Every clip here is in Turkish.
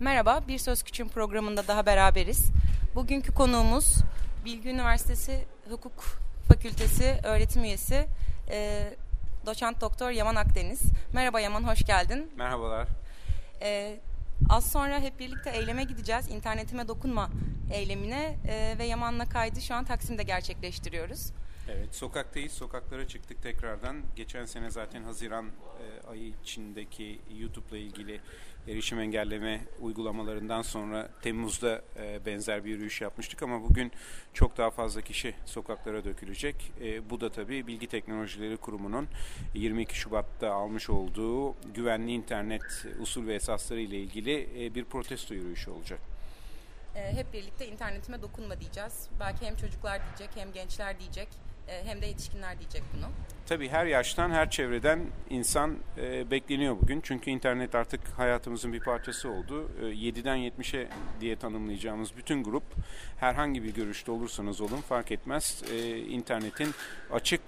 Merhaba, Bir Söz Küçüğün programında daha beraberiz. Bugünkü konuğumuz Bilgi Üniversitesi Hukuk Fakültesi öğretim üyesi e, doçent doktor Yaman Akdeniz. Merhaba Yaman, hoş geldin. Merhabalar. E, az sonra hep birlikte eyleme gideceğiz. İnternetime dokunma eylemine e, ve Yaman'la kaydı şu an Taksim'de gerçekleştiriyoruz. Evet, sokaktayız. Sokaklara çıktık tekrardan. Geçen sene zaten Haziran e, ayı içindeki YouTube'la ilgili erişim engelleme uygulamalarından sonra Temmuz'da e, benzer bir yürüyüş yapmıştık ama bugün çok daha fazla kişi sokaklara dökülecek. E, bu da tabii Bilgi Teknolojileri Kurumu'nun 22 Şubat'ta almış olduğu güvenli internet usul ve esasları ile ilgili e, bir protesto yürüyüşü olacak. E, hep birlikte internetime dokunma diyeceğiz. Belki hem çocuklar diyecek hem gençler diyecek hem de yetişkinler diyecek bunu. Tabii her yaştan, her çevreden insan e, bekleniyor bugün. Çünkü internet artık hayatımızın bir parçası oldu. E, 7'den 70'e diye tanımlayacağımız bütün grup herhangi bir görüşte olursanız olun fark etmez. E, internetin açık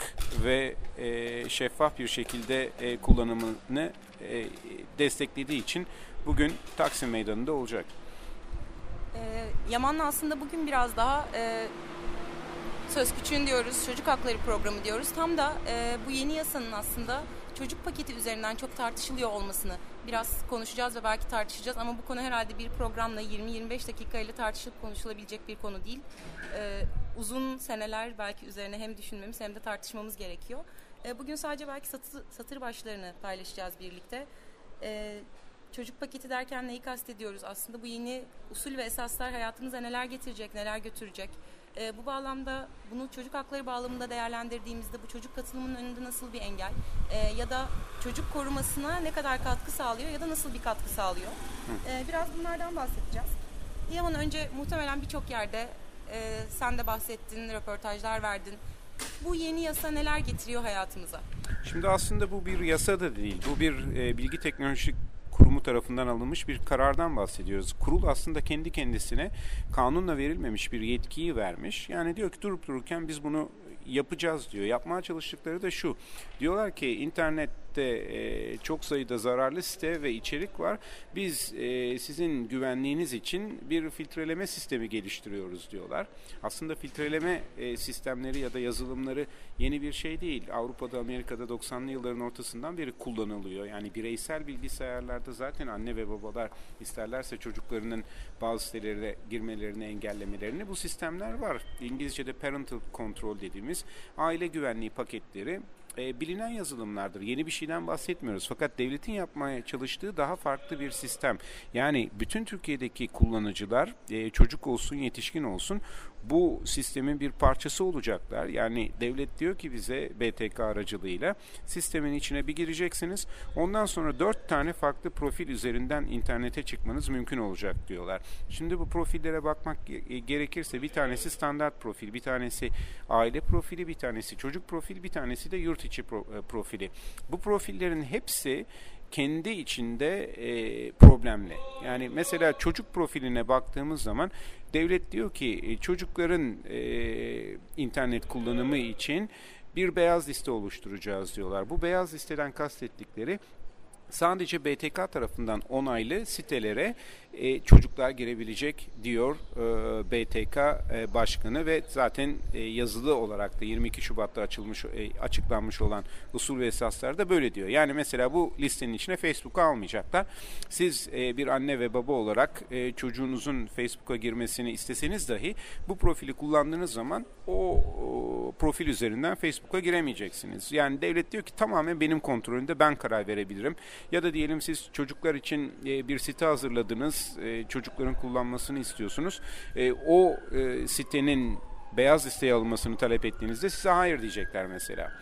ve e, şeffaf bir şekilde e, kullanımını e, desteklediği için bugün Taksim Meydanı'nda olacak. E, Yaman'la aslında bugün biraz daha... E, Söz Küçüğün diyoruz, çocuk hakları programı diyoruz. Tam da e, bu yeni yasanın aslında çocuk paketi üzerinden çok tartışılıyor olmasını biraz konuşacağız ve belki tartışacağız. Ama bu konu herhalde bir programla 20-25 dakika ile tartışılıp konuşulabilecek bir konu değil. E, uzun seneler belki üzerine hem düşünmemiz hem de tartışmamız gerekiyor. E, bugün sadece belki satır, satır başlarını paylaşacağız birlikte. E, çocuk paketi derken neyi kastediyoruz? Aslında bu yeni usul ve esaslar hayatımıza neler getirecek, neler götürecek? E, bu bağlamda bunu çocuk hakları bağlamında değerlendirdiğimizde bu çocuk katılımının önünde nasıl bir engel e, ya da çocuk korumasına ne kadar katkı sağlıyor ya da nasıl bir katkı sağlıyor? E, biraz bunlardan bahsedeceğiz. Yaman önce muhtemelen birçok yerde e, sen de bahsettin, röportajlar verdin. Bu yeni yasa neler getiriyor hayatımıza? Şimdi aslında bu bir yasa da değil. Bu bir e, bilgi teknolojik tarafından alınmış bir karardan bahsediyoruz. Kurul aslında kendi kendisine kanunla verilmemiş bir yetkiyi vermiş. Yani diyor ki durup dururken biz bunu yapacağız diyor. Yapmaya çalıştıkları da şu. Diyorlar ki internet internette e, çok sayıda zararlı site ve içerik var. Biz e, sizin güvenliğiniz için bir filtreleme sistemi geliştiriyoruz diyorlar. Aslında filtreleme e, sistemleri ya da yazılımları yeni bir şey değil. Avrupa'da, Amerika'da 90'lı yılların ortasından beri kullanılıyor. Yani bireysel bilgisayarlarda zaten anne ve babalar isterlerse çocuklarının bazı sitelere girmelerini engellemelerini bu sistemler var. İngilizce'de parental control dediğimiz aile güvenliği paketleri e, bilinen yazılımlardır. Yeni bir şeyden bahsetmiyoruz. Fakat devletin yapmaya çalıştığı daha farklı bir sistem. Yani bütün Türkiye'deki kullanıcılar e, çocuk olsun yetişkin olsun bu sistemin bir parçası olacaklar. Yani devlet diyor ki bize BTK aracılığıyla sistemin içine bir gireceksiniz. Ondan sonra dört tane farklı profil üzerinden internete çıkmanız mümkün olacak diyorlar. Şimdi bu profillere bakmak gerekirse bir tanesi standart profil, bir tanesi aile profili, bir tanesi çocuk profili, bir tanesi de yurt içi e, profili. Bu profillerin hepsi kendi içinde e, problemli. Yani mesela çocuk profiline baktığımız zaman devlet diyor ki e, çocukların e, internet kullanımı için bir beyaz liste oluşturacağız diyorlar. Bu beyaz listeden kastettikleri sadece BTK tarafından onaylı sitelere e, çocuklar girebilecek diyor e, BTK e, Başkanı ve zaten e, yazılı olarak da 22 Şubat'ta açılmış e, açıklanmış olan usul ve esaslar da böyle diyor. Yani mesela bu listenin içine Facebook'u almayacaklar. Siz e, bir anne ve baba olarak e, çocuğunuzun Facebook'a girmesini isteseniz dahi bu profili kullandığınız zaman o, o profil üzerinden Facebook'a giremeyeceksiniz. Yani devlet diyor ki tamamen benim kontrolümde ben karar verebilirim. Ya da diyelim siz çocuklar için e, bir site hazırladınız e, çocukların kullanmasını istiyorsunuz. E, o e, sitenin beyaz listeye alınmasını talep ettiğinizde size hayır diyecekler mesela.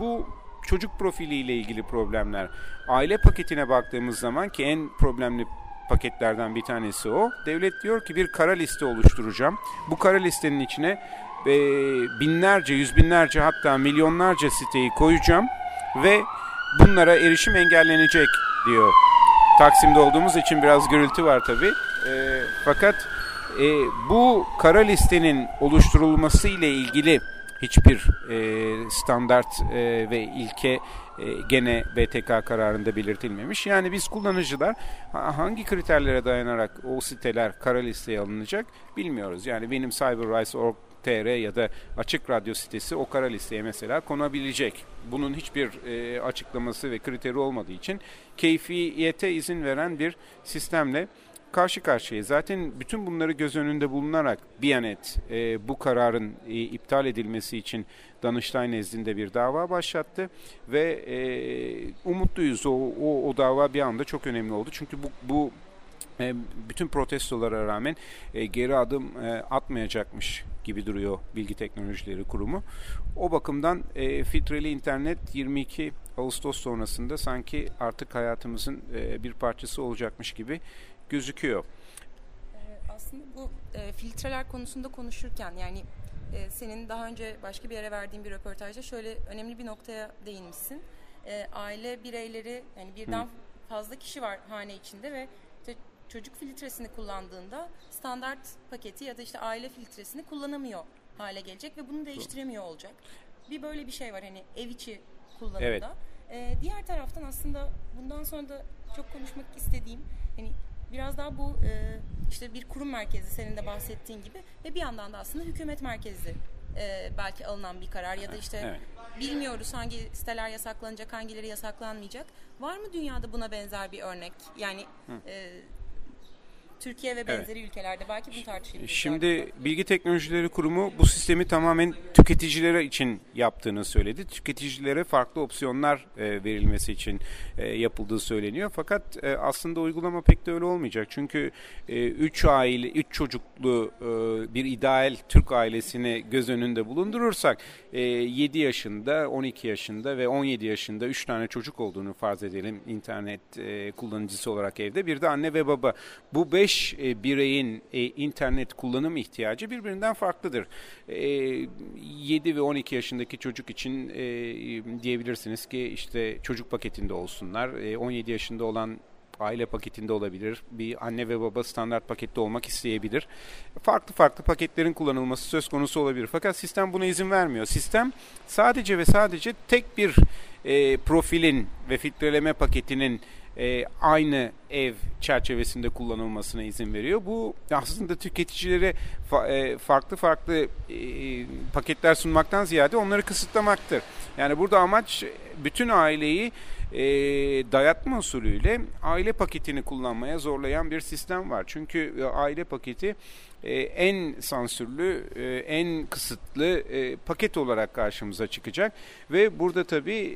Bu çocuk profiliyle ilgili problemler. Aile paketine baktığımız zaman ki en problemli paketlerden bir tanesi o. Devlet diyor ki bir kara liste oluşturacağım. Bu kara listenin içine e, binlerce, yüz binlerce hatta milyonlarca siteyi koyacağım ve bunlara erişim engellenecek diyor. Taksim'de olduğumuz için biraz gürültü var tabi. E, fakat e, bu kara listenin oluşturulması ile ilgili hiçbir e, standart e, ve ilke e, gene BTK kararında belirtilmemiş. Yani biz kullanıcılar hangi kriterlere dayanarak o siteler kara listeye alınacak bilmiyoruz. Yani benim cyberrights.org TR ya da Açık Radyo sitesi o kara listeye mesela konabilecek. Bunun hiçbir e, açıklaması ve kriteri olmadığı için keyfiyete izin veren bir sistemle karşı karşıya. Zaten bütün bunları göz önünde bulunarak Biyanet e, bu kararın e, iptal edilmesi için Danıştay nezdinde bir dava başlattı ve e, umutluyuz o, o, o dava bir anda çok önemli oldu. Çünkü bu, bu bütün protestolara rağmen e, geri adım e, atmayacakmış gibi duruyor Bilgi Teknolojileri Kurumu. O bakımdan e, filtreli internet 22 Ağustos sonrasında sanki artık hayatımızın e, bir parçası olacakmış gibi gözüküyor. Ee, aslında bu e, filtreler konusunda konuşurken yani e, senin daha önce başka bir yere verdiğin bir röportajda şöyle önemli bir noktaya değinmişsin. E, aile bireyleri yani birden Hı. fazla kişi var hane içinde ve çocuk filtresini kullandığında standart paketi ya da işte aile filtresini kullanamıyor hale gelecek ve bunu değiştiremiyor olacak. Bir böyle bir şey var hani ev içi kullanımda. Evet. Ee, diğer taraftan aslında bundan sonra da çok konuşmak istediğim hani biraz daha bu e, işte bir kurum merkezi senin de bahsettiğin gibi ve bir yandan da aslında hükümet merkezi e, belki alınan bir karar ya da işte evet. bilmiyoruz hangi siteler yasaklanacak hangileri yasaklanmayacak. Var mı dünyada buna benzer bir örnek? Yani e, Türkiye ve benzeri evet. ülkelerde belki bunu tartışabiliriz. Şimdi Bilgi Teknolojileri Kurumu bu sistemi tamamen tüketicilere için yaptığını söyledi. Tüketicilere farklı opsiyonlar e, verilmesi için e, yapıldığı söyleniyor. Fakat e, aslında uygulama pek de öyle olmayacak. Çünkü 3 e, aile, 3 çocuklu e, bir ideal Türk ailesini göz önünde bulundurursak e, 7 yaşında, 12 yaşında ve 17 yaşında 3 tane çocuk olduğunu farz edelim internet e, kullanıcısı olarak evde. Bir de anne ve baba. Bu 5 5 e, bireyin e, internet kullanım ihtiyacı birbirinden farklıdır. E, 7 ve 12 yaşındaki çocuk için e, diyebilirsiniz ki işte çocuk paketinde olsunlar. E, 17 yaşında olan aile paketinde olabilir. Bir anne ve baba standart pakette olmak isteyebilir. Farklı farklı paketlerin kullanılması söz konusu olabilir. Fakat sistem buna izin vermiyor. Sistem sadece ve sadece tek bir e, profilin ve filtreleme paketinin e, aynı ev çerçevesinde kullanılmasına izin veriyor. Bu aslında tüketicilere fa, e, farklı farklı e, paketler sunmaktan ziyade onları kısıtlamaktır. Yani burada amaç bütün aileyi e, dayatma usulüyle aile paketini kullanmaya zorlayan bir sistem var. Çünkü e, aile paketi e, en sansürlü, e, en kısıtlı e, paket olarak karşımıza çıkacak ve burada tabii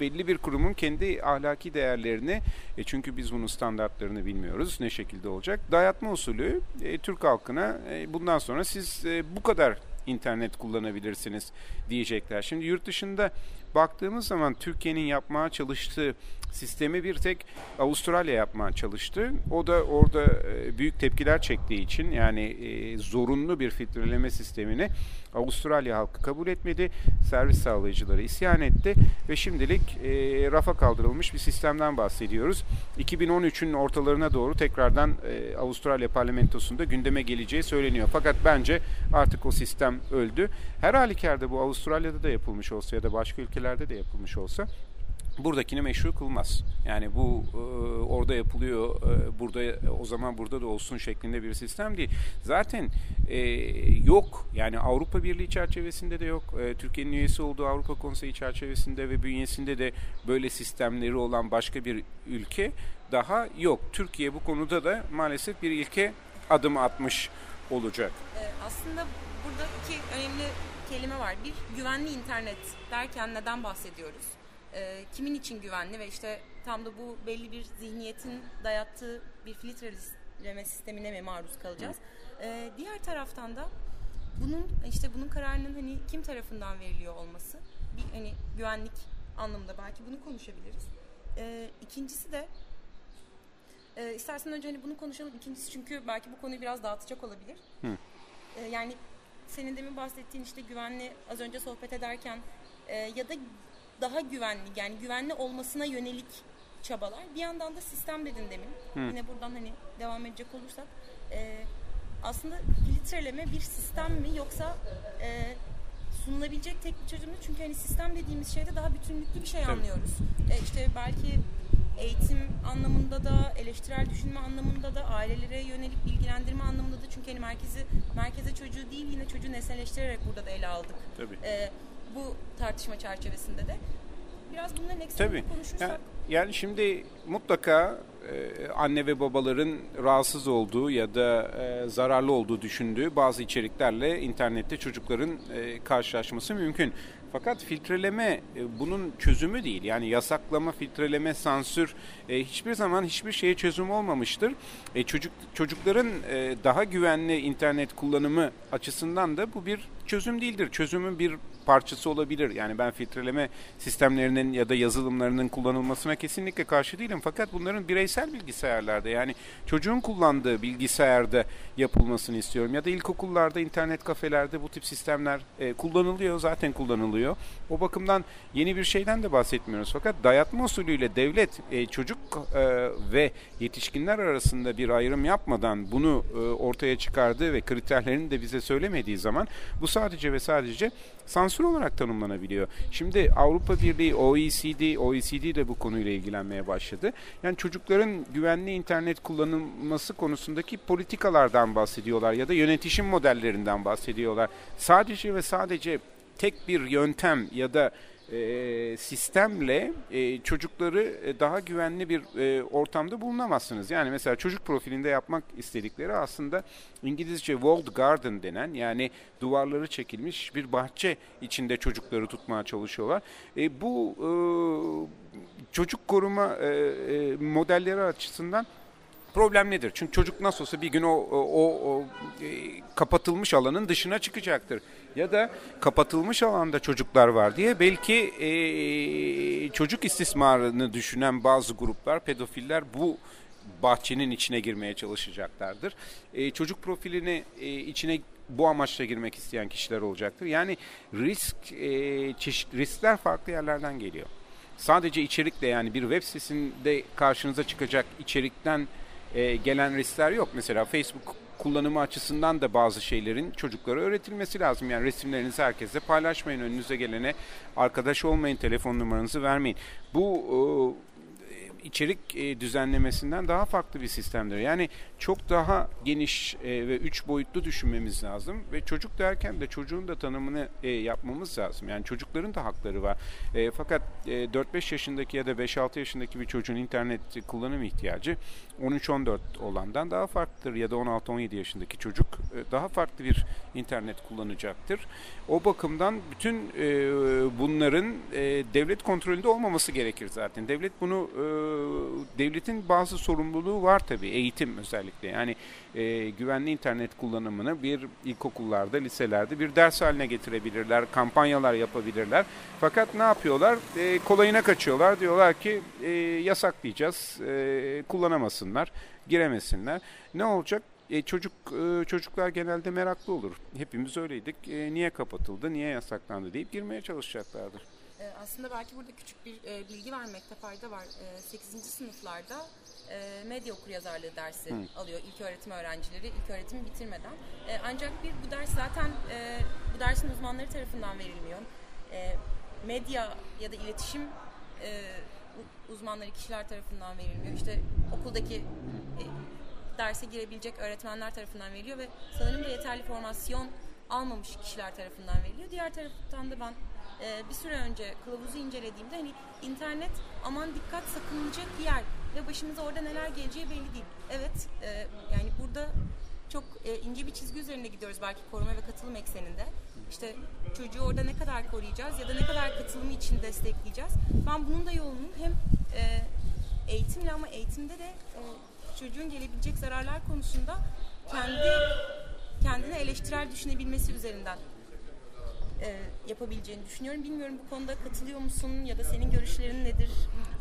belli bir kurumun kendi ahlaki değerlerini çünkü biz bunun standartlarını bilmiyoruz ne şekilde olacak dayatma usulü Türk halkına bundan sonra siz bu kadar internet kullanabilirsiniz diyecekler. Şimdi yurt dışında baktığımız zaman Türkiye'nin yapmaya çalıştığı sistemi bir tek Avustralya yapmaya çalıştı. O da orada e, büyük tepkiler çektiği için yani e, zorunlu bir filtreleme sistemini Avustralya halkı kabul etmedi. Servis sağlayıcıları isyan etti ve şimdilik e, rafa kaldırılmış bir sistemden bahsediyoruz. 2013'ün ortalarına doğru tekrardan Avustralya parlamentosunda gündeme geleceği söyleniyor. Fakat bence artık o sistem öldü. Her halükarda bu Avustralya'da da yapılmış olsa ya da başka ülkelerde de yapılmış olsa buradakini meşru kılmaz. Yani bu e, orada yapılıyor, e, burada o zaman burada da olsun şeklinde bir sistem değil. Zaten e, yok. Yani Avrupa Birliği çerçevesinde de yok. E, Türkiye'nin üyesi olduğu Avrupa Konseyi çerçevesinde ve bünyesinde de böyle sistemleri olan başka bir ülke daha yok. Türkiye bu konuda da maalesef bir ilke adım atmış olacak. E, aslında burada iki önemli kelime var. Bir güvenli internet derken neden bahsediyoruz? E, kimin için güvenli ve işte tam da bu belli bir zihniyetin dayattığı bir filtreleme sistemine mi maruz kalacağız? E, diğer taraftan da bunun işte bunun kararının hani kim tarafından veriliyor olması bir hani güvenlik anlamında belki bunu konuşabiliriz. E, ikincisi de e, istersen önce hani bunu konuşalım. İkincisi çünkü belki bu konuyu biraz dağıtacak olabilir. Hı. E, yani senin demin bahsettiğin işte güvenli az önce sohbet ederken e, ya da daha güvenli yani güvenli olmasına yönelik çabalar. Bir yandan da sistem dedin demin. Hı. Yine buradan hani devam edecek olursak e, aslında filtreleme bir sistem mi yoksa e, sunulabilecek tek bir çözüm çünkü hani sistem dediğimiz şeyde daha bütünlüklü bir şey Tabii. anlıyoruz. E işte belki eğitim anlamında da eleştirel düşünme anlamında da ailelere yönelik bilgilendirme anlamında da çünkü hani merkezi merkeze çocuğu değil yine çocuğu nesneleştirerek burada da ele aldık. Tabii. E, bu tartışma çerçevesinde de biraz bunların eksenini konuşursak. Yani, yani şimdi mutlaka e, anne ve babaların rahatsız olduğu ya da e, zararlı olduğu düşündüğü bazı içeriklerle internette çocukların e, karşılaşması mümkün. Fakat filtreleme e, bunun çözümü değil. Yani yasaklama, filtreleme, sansür e, hiçbir zaman hiçbir şeye çözüm olmamıştır. E, çocuk çocukların e, daha güvenli internet kullanımı açısından da bu bir çözüm değildir. Çözümün bir parçası olabilir. Yani ben filtreleme sistemlerinin ya da yazılımlarının kullanılmasına kesinlikle karşı değilim. Fakat bunların bireysel bilgisayarlarda yani çocuğun kullandığı bilgisayarda yapılmasını istiyorum. Ya da ilkokullarda, internet kafelerde bu tip sistemler e, kullanılıyor. Zaten kullanılıyor. O bakımdan yeni bir şeyden de bahsetmiyoruz. Fakat dayatma usulüyle devlet e, çocuk e, ve yetişkinler arasında bir ayrım yapmadan bunu e, ortaya çıkardığı ve kriterlerini de bize söylemediği zaman bu sadece ve sadece sansür olarak tanımlanabiliyor. Şimdi Avrupa Birliği, OECD, OECD de bu konuyla ilgilenmeye başladı. Yani çocukların güvenli internet kullanılması konusundaki politikalardan bahsediyorlar ya da yönetişim modellerinden bahsediyorlar. Sadece ve sadece tek bir yöntem ya da e, sistemle e, çocukları e, daha güvenli bir ortamda bulunamazsınız. Yani mesela çocuk profilinde yapmak istedikleri aslında İngilizce walled garden denen yani duvarları çekilmiş bir bahçe içinde çocukları tutmaya çalışıyorlar. Bu çocuk koruma modelleri açısından problem nedir? Çünkü çocuk nasıl olsa bir gün o, o, o kapatılmış alanın dışına çıkacaktır. Ya da kapatılmış alanda çocuklar var diye belki e, çocuk istismarını düşünen bazı gruplar, pedofiller bu bahçenin içine girmeye çalışacaklardır. E, çocuk profilini e, içine bu amaçla girmek isteyen kişiler olacaktır. Yani risk e, çeşit riskler farklı yerlerden geliyor. Sadece içerikle yani bir web sitesinde karşınıza çıkacak içerikten e, gelen riskler yok. Mesela Facebook kullanımı açısından da bazı şeylerin çocuklara öğretilmesi lazım. Yani resimlerinizi herkese paylaşmayın. Önünüze gelene arkadaş olmayın, telefon numaranızı vermeyin. Bu içerik e, düzenlemesinden daha farklı bir sistemdir. Yani çok daha geniş e, ve üç boyutlu düşünmemiz lazım ve çocuk derken de çocuğun da tanımını e, yapmamız lazım. Yani çocukların da hakları var. Fakat 4-5 yaşındaki ya da 5-6 yaşındaki bir çocuğun internet kullanım ihtiyacı 13-14 olandan daha farklıdır ya da 16-17 yaşındaki çocuk daha farklı bir internet kullanacaktır. O bakımdan bütün bunların devlet kontrolünde olmaması gerekir zaten. Devlet bunu devletin bazı sorumluluğu var tabii eğitim özellikle. Yani e, güvenli internet kullanımını bir ilkokullarda, liselerde bir ders haline getirebilirler, kampanyalar yapabilirler. Fakat ne yapıyorlar? E, kolayına kaçıyorlar. Diyorlar ki e, yasaklayacağız, e, kullanamasınlar, giremesinler. Ne olacak? E, çocuk e, çocuklar genelde meraklı olur. Hepimiz öyleydik. E, niye kapatıldı, niye yasaklandı deyip girmeye çalışacaklardır. Ee, aslında belki burada küçük bir e, bilgi vermekte fayda var. E, 8. sınıflarda e, medya okuryazarlığı dersi Hı. alıyor ilk öğretim öğrencileri ilk öğretimi bitirmeden. E, ancak bir bu ders zaten e, bu dersin uzmanları tarafından verilmiyor. E, medya ya da iletişim e, uzmanları kişiler tarafından verilmiyor. İşte okuldaki e, derse girebilecek öğretmenler tarafından veriliyor ve sanırım da yeterli formasyon almamış kişiler tarafından veriliyor. Diğer taraftan da ben e, bir süre önce kılavuzu incelediğimde hani internet aman dikkat sakınılacak yer ve başımıza orada neler geleceği belli değil. Evet e, yani burada çok e, ince bir çizgi üzerinde gidiyoruz belki koruma ve katılım ekseninde. İşte çocuğu orada ne kadar koruyacağız ya da ne kadar katılımı için destekleyeceğiz. Ben bunun da yolunun hem e, eğitimle ama eğitimde de e, çocuğun gelebilecek zararlar konusunda kendi kendini eleştirel düşünebilmesi üzerinden e, yapabileceğini düşünüyorum. Bilmiyorum bu konuda katılıyor musun ya da senin görüşlerin nedir?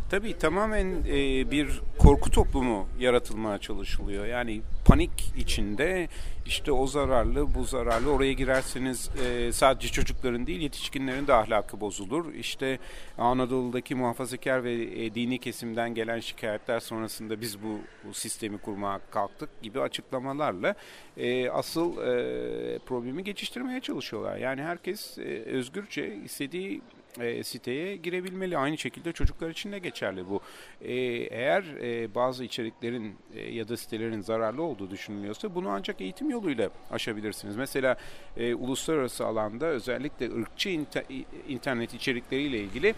Tabii tamamen e, bir korku toplumu yaratılmaya çalışılıyor. Yani panik içinde işte o zararlı, bu zararlı. Oraya girerseniz e, sadece çocukların değil yetişkinlerin de ahlakı bozulur. İşte Anadolu'daki muhafazakar ve e, dini kesimden gelen şikayetler sonrasında biz bu, bu sistemi kurmaya kalktık gibi açıklamalarla e, asıl e, problemi geçiştirmeye çalışıyorlar. Yani herkes e, özgürce istediği e, siteye girebilmeli. Aynı şekilde çocuklar için de geçerli bu. E, eğer e, bazı içeriklerin e, ya da sitelerin zararlı olduğu düşünülüyorsa bunu ancak eğitim yoluyla aşabilirsiniz. Mesela e, uluslararası alanda özellikle ırkçı inter, internet içerikleriyle ilgili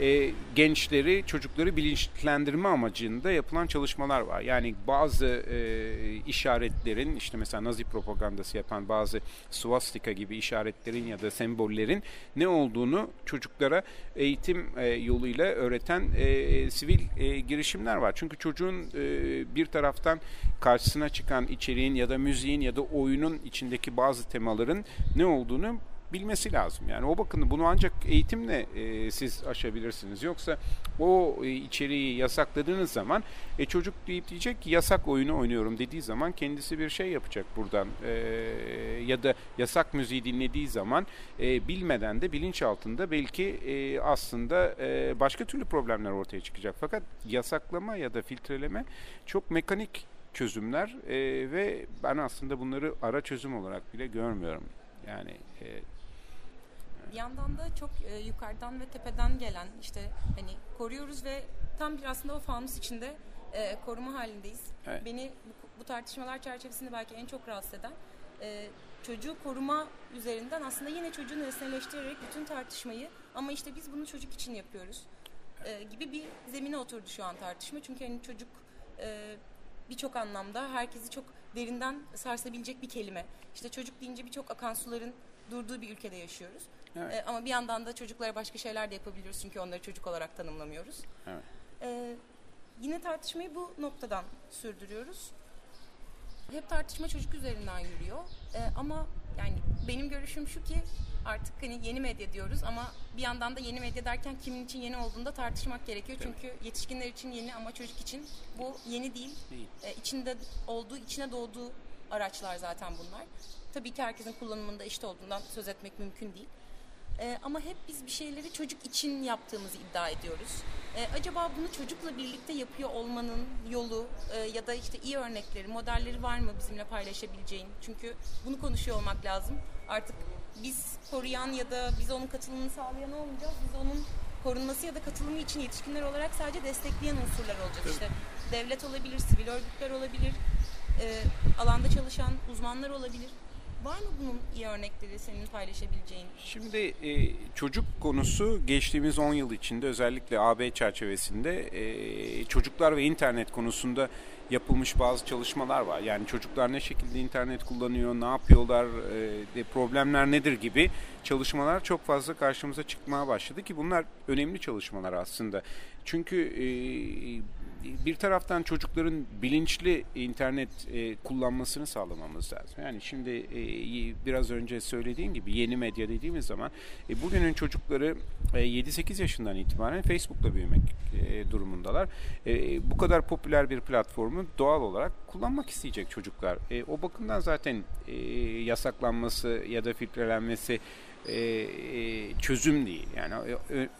e, gençleri, çocukları bilinçlendirme amacında yapılan çalışmalar var. Yani bazı e, işaretlerin işte mesela Nazi propagandası yapan bazı swastika gibi işaretlerin ya da sembollerin ne olduğunu çocuklara eğitim e, yoluyla öğreten e, sivil e, girişimler var. Çünkü çocuğun e, bir taraftan karşısına çıkan içeriğin ya da müziğin ya da oyunun içindeki bazı temaların ne olduğunu bilmesi lazım. Yani o bakın bunu ancak eğitimle e, siz aşabilirsiniz. Yoksa o e, içeriği yasakladığınız zaman e, çocuk deyip diyecek ki yasak oyunu oynuyorum dediği zaman kendisi bir şey yapacak buradan. E, ya da yasak müziği dinlediği zaman e, bilmeden de bilinç altında belki e, aslında e, başka türlü problemler ortaya çıkacak. Fakat yasaklama ya da filtreleme çok mekanik çözümler e, ve ben aslında bunları ara çözüm olarak bile görmüyorum. Yani e, yandan da çok e, yukarıdan ve tepeden gelen işte hani koruyoruz ve tam bir aslında o fanus içinde e, koruma halindeyiz. Evet. Beni bu, bu tartışmalar çerçevesinde belki en çok rahatsız eden e, çocuğu koruma üzerinden aslında yine çocuğu nesneleştirerek bütün tartışmayı ama işte biz bunu çocuk için yapıyoruz e, gibi bir zemine oturdu şu an tartışma. Çünkü hani çocuk e, birçok anlamda herkesi çok derinden sarsabilecek bir kelime. İşte çocuk deyince birçok akan suların durduğu bir ülkede yaşıyoruz. Evet. E, ama bir yandan da çocuklara başka şeyler de yapabiliyoruz çünkü onları çocuk olarak tanımlamıyoruz. Evet. E, yine tartışmayı bu noktadan sürdürüyoruz. Hep tartışma çocuk üzerinden yürüyor. E, ama yani benim görüşüm şu ki artık hani yeni medya diyoruz ama bir yandan da yeni medya derken kimin için yeni olduğunu da tartışmak gerekiyor. Değil Çünkü yetişkinler için yeni ama çocuk için bu yeni değil. değil. E, içinde olduğu, içine doğduğu araçlar zaten bunlar. Tabii ki herkesin kullanımında eşit olduğundan söz etmek mümkün değil. E, ama hep biz bir şeyleri çocuk için yaptığımızı iddia ediyoruz. E, acaba bunu çocukla birlikte yapıyor olmanın yolu e, ya da işte iyi örnekleri, modelleri var mı bizimle paylaşabileceğin? Çünkü bunu konuşuyor olmak lazım. Artık biz koruyan ya da biz onun katılımını sağlayan olmayacağız. Biz onun korunması ya da katılımı için yetişkinler olarak sadece destekleyen unsurlar olacak. Evet. İşte devlet olabilir, sivil örgütler olabilir, e, alanda çalışan uzmanlar olabilir. Var mı bunun iyi örnekleri senin paylaşabileceğin? Şimdi e, çocuk konusu geçtiğimiz 10 yıl içinde özellikle AB çerçevesinde e, çocuklar ve internet konusunda yapılmış bazı çalışmalar var. Yani çocuklar ne şekilde internet kullanıyor, ne yapıyorlar, e, problemler nedir gibi çalışmalar çok fazla karşımıza çıkmaya başladı ki bunlar önemli çalışmalar aslında. Çünkü e, bir taraftan çocukların bilinçli internet e, kullanmasını sağlamamız lazım. Yani şimdi e, biraz önce söylediğim gibi yeni medya dediğimiz zaman e, bugünün çocukları e, 7-8 yaşından itibaren Facebook'ta büyümek durumundalar. Bu kadar popüler bir platformu doğal olarak kullanmak isteyecek çocuklar. O bakımdan zaten yasaklanması ya da filtrelenmesi çözüm değil. Yani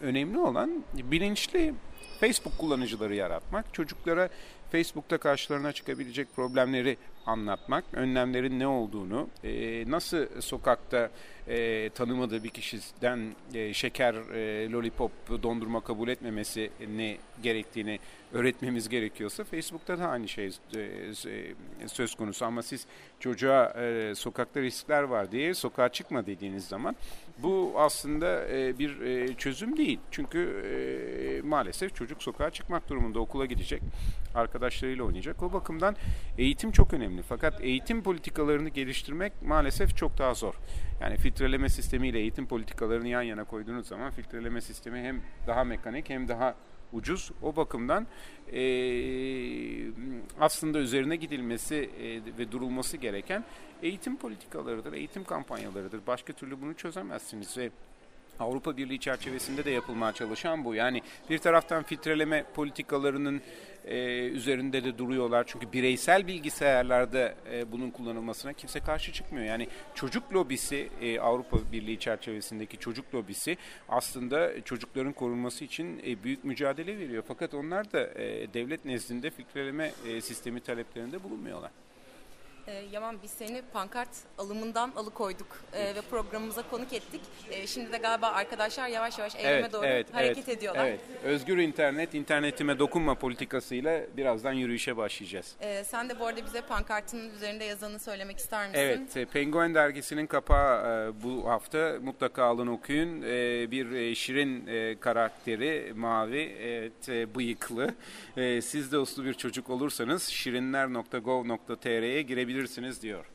önemli olan bilinçli Facebook kullanıcıları yaratmak, çocuklara Facebook'ta karşılarına çıkabilecek problemleri anlatmak, önlemlerin ne olduğunu, e, nasıl sokakta e, tanımadığı bir kişiden e, şeker, e, lollipop, dondurma kabul etmemesi ne gerektiğini öğretmemiz gerekiyorsa Facebook'ta da aynı şey e, e, söz konusu. Ama siz çocuğa e, sokakta riskler var diye sokağa çıkma dediğiniz zaman bu aslında e, bir e, çözüm değil. Çünkü e, maalesef çocuk sokağa çıkmak durumunda okula gidecek, arkadaşlarıyla oynayacak. O bakımdan eğitim çok önemli. Fakat eğitim politikalarını geliştirmek maalesef çok daha zor. Yani filtreleme sistemiyle eğitim politikalarını yan yana koyduğunuz zaman filtreleme sistemi hem daha mekanik hem daha ucuz. O bakımdan e, aslında üzerine gidilmesi e, ve durulması gereken eğitim politikalarıdır, eğitim kampanyalarıdır. Başka türlü bunu çözemezsiniz ve Avrupa Birliği çerçevesinde de yapılmaya çalışan bu. Yani bir taraftan filtreleme politikalarının e, üzerinde de duruyorlar. Çünkü bireysel bilgisayarlarda e, bunun kullanılmasına kimse karşı çıkmıyor. Yani çocuk lobisi e, Avrupa Birliği çerçevesindeki çocuk lobisi aslında çocukların korunması için e, büyük mücadele veriyor. Fakat onlar da e, devlet nezdinde filtreleme e, sistemi taleplerinde bulunmuyorlar. E, Yaman biz seni pankart alımından alıkoyduk e, ve programımıza konuk ettik. E, şimdi de galiba arkadaşlar yavaş yavaş eyleme doğru hareket evet, ediyorlar. Evet. Özgür internet, internetime dokunma politikasıyla birazdan yürüyüşe başlayacağız. E, sen de bu arada bize pankartın üzerinde yazanı söylemek ister misin? Evet, e, Penguen dergisinin kapağı e, bu hafta mutlaka alın okuyun. E, Bir e, şirin e, karakteri, mavi, evet, e, bıyıklı. E, Siz de uslu bir çocuk olursanız şirinler.gov.tr'ye girebilirsiniz diyor.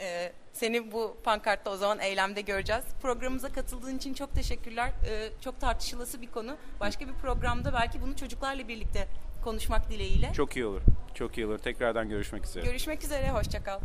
E, seni bu pankartta o zaman eylemde göreceğiz. Programımıza katıldığın için çok teşekkürler. E, çok tartışılası bir konu. Başka bir programda belki bunu çocuklarla birlikte konuşmak dileğiyle. Çok iyi olur. Çok iyi olur. Tekrardan görüşmek üzere. Görüşmek üzere, hoşçakal.